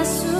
azul.